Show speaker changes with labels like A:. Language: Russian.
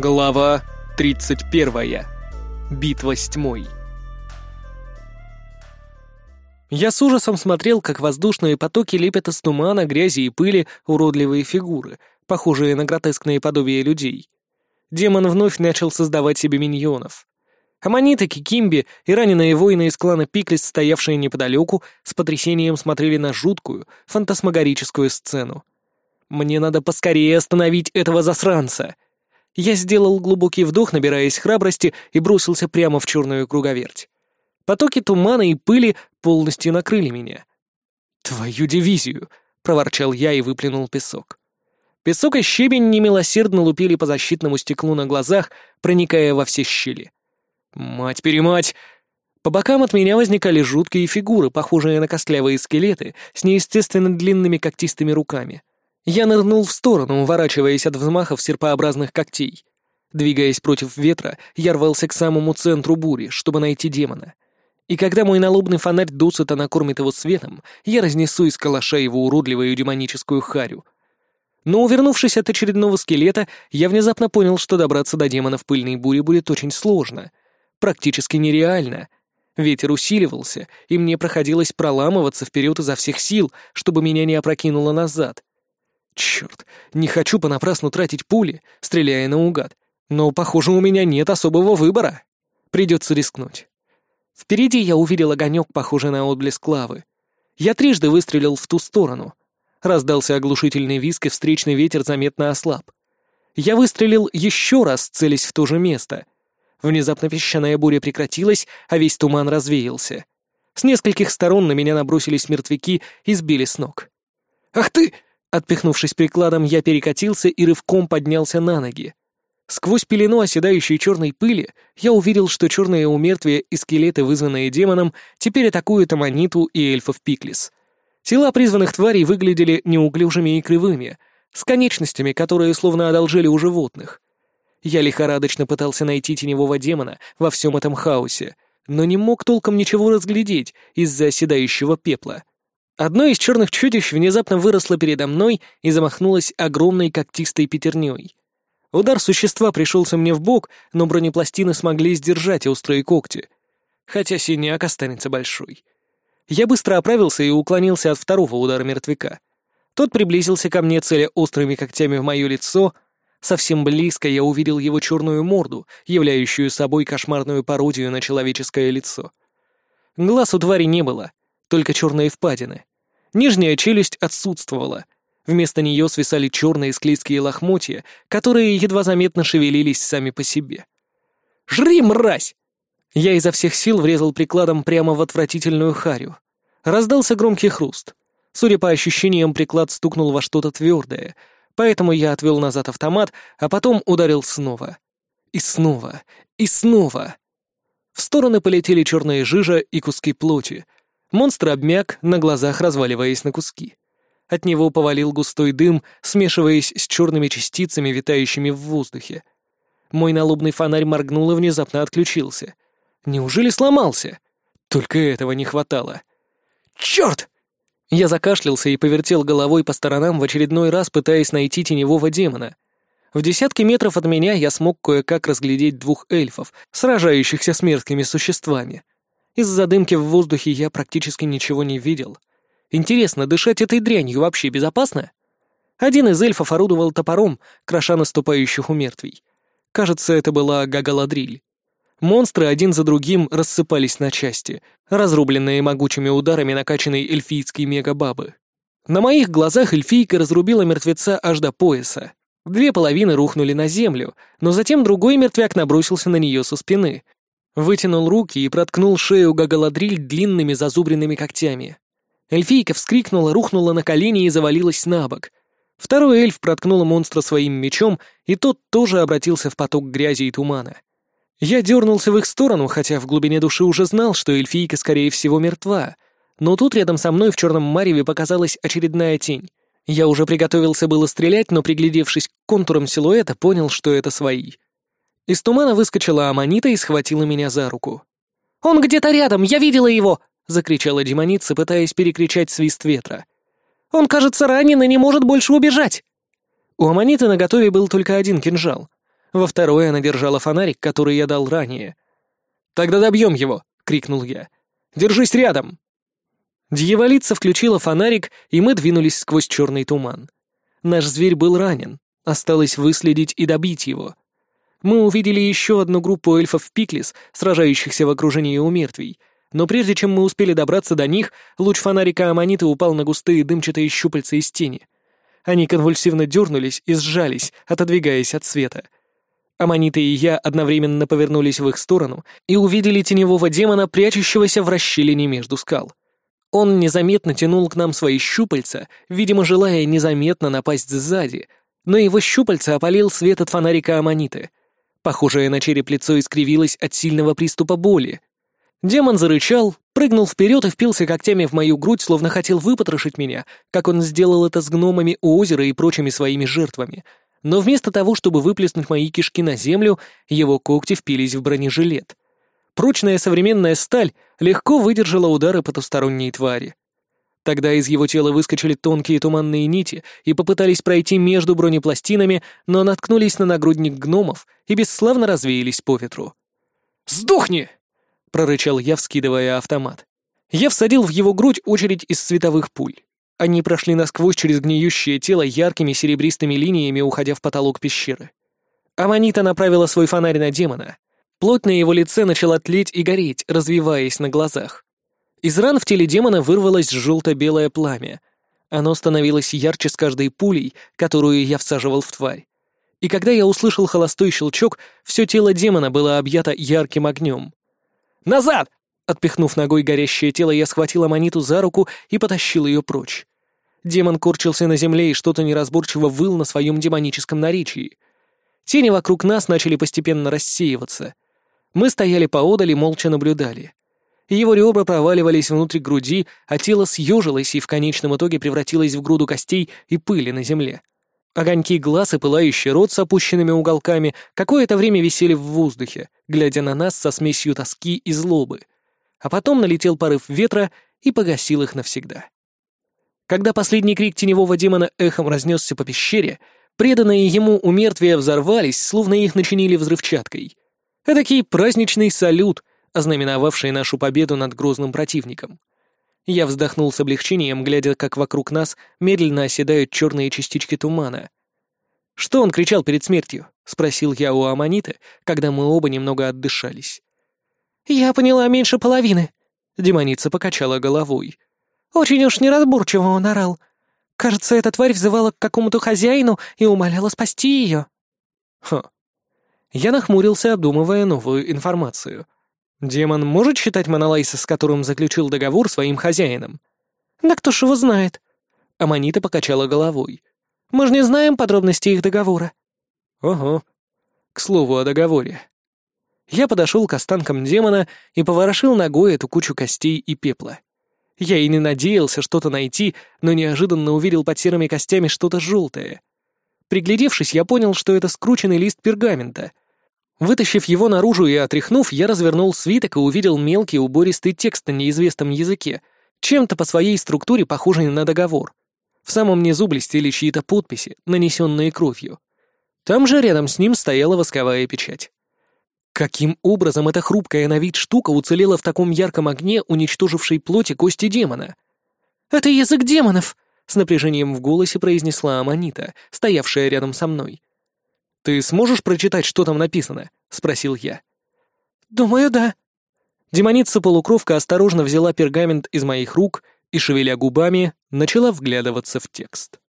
A: Глава 31. Битва с тьмой. Я с ужасом смотрел, как воздушные потоки лепят из тумана, грязи и пыли уродливые фигуры, похожие на гротескные подобия людей. Демон вновь начал создавать себе миньонов. Аманита, Кикимби и раненые воины из клана Пиклис, стоявшие неподалеку, с потрясением смотрели на жуткую, фантасмагорическую сцену. «Мне надо поскорее остановить этого засранца!» Я сделал глубокий вдох, набираясь храбрости, и бросился прямо в черную круговерть. Потоки тумана и пыли полностью накрыли меня. «Твою дивизию!» — проворчал я и выплюнул песок. Песок и щебень немилосердно лупили по защитному стеклу на глазах, проникая во все щели. «Мать-перемать!» По бокам от меня возникали жуткие фигуры, похожие на костлявые скелеты, с неестественно длинными когтистыми руками. Я нырнул в сторону, уворачиваясь от взмахов серпообразных когтей. Двигаясь против ветра, я рвался к самому центру бури, чтобы найти демона. И когда мой налобный фонарь досыта накормит его светом, я разнесу из калаша его уродливую демоническую харю. Но, увернувшись от очередного скелета, я внезапно понял, что добраться до демона в пыльной буре будет очень сложно. Практически нереально. Ветер усиливался, и мне проходилось проламываться вперед изо всех сил, чтобы меня не опрокинуло назад. Черт, не хочу понапрасну тратить пули, стреляя наугад. Но, похоже, у меня нет особого выбора. Придется рискнуть. Впереди я увидел огонек, похожий на отблеск лавы. Я трижды выстрелил в ту сторону. Раздался оглушительный визг, и встречный ветер заметно ослаб. Я выстрелил еще раз, целясь в то же место. Внезапно песчаная буря прекратилась, а весь туман развеялся. С нескольких сторон на меня набросились мертвяки и сбили с ног. «Ах ты!» Отпихнувшись прикладом, я перекатился и рывком поднялся на ноги. Сквозь пелену оседающей черной пыли я увидел, что черные умертвия и скелеты, вызванные демоном, теперь атакуют Аманиту и эльфов Пиклис. Тела призванных тварей выглядели неуклюжими и кривыми, с конечностями, которые словно одолжили у животных. Я лихорадочно пытался найти теневого демона во всем этом хаосе, но не мог толком ничего разглядеть из-за оседающего пепла. Одно из черных чудищ внезапно выросло передо мной и замахнулось огромной когтистой пятерней. Удар существа пришелся мне в бок, но бронепластины смогли сдержать острые когти. Хотя синяк останется большой. Я быстро оправился и уклонился от второго удара мертвяка. Тот приблизился ко мне, целя острыми когтями в мое лицо. Совсем близко я увидел его черную морду, являющую собой кошмарную пародию на человеческое лицо. Глаз у твари не было, только черные впадины. Нижняя челюсть отсутствовала. Вместо нее свисали черные склизкие лохмотья, которые едва заметно шевелились сами по себе. «Жри, мразь!» Я изо всех сил врезал прикладом прямо в отвратительную харю. Раздался громкий хруст. Судя по ощущениям, приклад стукнул во что-то твердое, поэтому я отвел назад автомат, а потом ударил снова. И снова, и снова. В стороны полетели черные жижа и куски плоти, Монстр обмяк, на глазах разваливаясь на куски. От него повалил густой дым, смешиваясь с черными частицами, витающими в воздухе. Мой налобный фонарь моргнул и внезапно отключился. Неужели сломался? Только этого не хватало. «Черт!» Я закашлялся и повертел головой по сторонам в очередной раз, пытаясь найти теневого демона. В десятке метров от меня я смог кое-как разглядеть двух эльфов, сражающихся с мерзкими существами. Из-за дымки в воздухе я практически ничего не видел. Интересно, дышать этой дрянью вообще безопасно? Один из эльфов орудовал топором, кроша наступающих у мертвей. Кажется, это была Гагаладриль. Монстры один за другим рассыпались на части, разрубленные могучими ударами накачанной эльфийской мегабабы. На моих глазах эльфийка разрубила мертвеца аж до пояса. Две половины рухнули на землю, но затем другой мертвяк набросился на нее со спины, Вытянул руки и проткнул шею Гагаладриль длинными зазубренными когтями. Эльфийка вскрикнула, рухнула на колени и завалилась на бок. Второй эльф проткнул монстра своим мечом, и тот тоже обратился в поток грязи и тумана. Я дернулся в их сторону, хотя в глубине души уже знал, что эльфийка, скорее всего, мертва. Но тут рядом со мной в черном мареве показалась очередная тень. Я уже приготовился было стрелять, но, приглядевшись к контурам силуэта, понял, что это свои. Из тумана выскочила Аманита и схватила меня за руку. «Он где-то рядом, я видела его!» — закричала демоница, пытаясь перекричать свист ветра. «Он, кажется, ранен и не может больше убежать!» У Аманиты наготове был только один кинжал. Во второй она держала фонарик, который я дал ранее. «Тогда добьем его!» — крикнул я. «Держись рядом!» Дьяволица включила фонарик, и мы двинулись сквозь черный туман. Наш зверь был ранен, осталось выследить и добить его. Мы увидели еще одну группу эльфов Пиклис, сражающихся в окружении у мертвей, но прежде чем мы успели добраться до них, луч фонарика Аманиты упал на густые дымчатые щупальца из тени. Они конвульсивно дернулись и сжались, отодвигаясь от света. Аманита и я одновременно повернулись в их сторону и увидели теневого демона, прячущегося в расщелине между скал. Он незаметно тянул к нам свои щупальца, видимо, желая незаметно напасть сзади, но его щупальца опалил свет от фонарика Аманиты. Похожее на череп лицо искривилось от сильного приступа боли. Демон зарычал, прыгнул вперед и впился когтями в мою грудь, словно хотел выпотрошить меня, как он сделал это с гномами у озера и прочими своими жертвами. Но вместо того, чтобы выплеснуть мои кишки на землю, его когти впились в бронежилет. Прочная современная сталь легко выдержала удары потусторонней твари. Тогда из его тела выскочили тонкие туманные нити и попытались пройти между бронепластинами, но наткнулись на нагрудник гномов и бесславно развеялись по ветру. «Сдохни!» — прорычал я, вскидывая автомат. Я всадил в его грудь очередь из световых пуль. Они прошли насквозь через гниющее тело яркими серебристыми линиями, уходя в потолок пещеры. Аманита направила свой фонарь на демона. Плоть на его лице начала тлеть и гореть, развиваясь на глазах. Из ран в теле демона вырвалось желто-белое пламя. Оно становилось ярче с каждой пулей, которую я всаживал в тварь. И когда я услышал холостой щелчок, все тело демона было объято ярким огнем. «Назад!» Отпихнув ногой горящее тело, я схватил Аманиту за руку и потащил ее прочь. Демон корчился на земле и что-то неразборчиво выл на своем демоническом наречии. Тени вокруг нас начали постепенно рассеиваться. Мы стояли поодаль и молча наблюдали. Его ребра проваливались внутрь груди, а тело съежилось и в конечном итоге превратилось в груду костей и пыли на земле. Огоньки глаз и пылающий рот с опущенными уголками какое-то время висели в воздухе, глядя на нас со смесью тоски и злобы. А потом налетел порыв ветра и погасил их навсегда. Когда последний крик теневого демона эхом разнесся по пещере, преданные ему умертвия взорвались, словно их начинили взрывчаткой. Эдакий праздничный салют, ознаменовавший нашу победу над грозным противником. Я вздохнул с облегчением, глядя, как вокруг нас медленно оседают черные частички тумана. «Что он кричал перед смертью?» — спросил я у Аманиты, когда мы оба немного отдышались. «Я поняла меньше половины», — демоница покачала головой. «Очень уж неразборчиво он орал. Кажется, эта тварь взывала к какому-то хозяину и умоляла спасти ее». «Хм». Я нахмурился, обдумывая новую информацию — Демон может считать Монолайса, с которым заключил договор, своим хозяином? Да кто ж его знает? Аманита покачала головой. Мы же не знаем подробностей их договора. Ого. К слову о договоре. Я подошел к останкам демона и поворошил ногой эту кучу костей и пепла. Я и не надеялся что-то найти, но неожиданно увидел под серыми костями что-то желтое. Приглядевшись, я понял, что это скрученный лист пергамента — Вытащив его наружу и отряхнув, я развернул свиток и увидел мелкий убористый текст на неизвестном языке, чем-то по своей структуре похожий на договор. В самом низу блестели чьи-то подписи, нанесенные кровью. Там же рядом с ним стояла восковая печать. Каким образом эта хрупкая на вид штука уцелела в таком ярком огне, уничтожившей плоти кости демона? «Это язык демонов!» — с напряжением в голосе произнесла Аманита, стоявшая рядом со мной. «Ты сможешь прочитать, что там написано?» — спросил я. «Думаю, да». Демоница-полукровка осторожно взяла пергамент из моих рук и, шевеля губами, начала вглядываться в текст.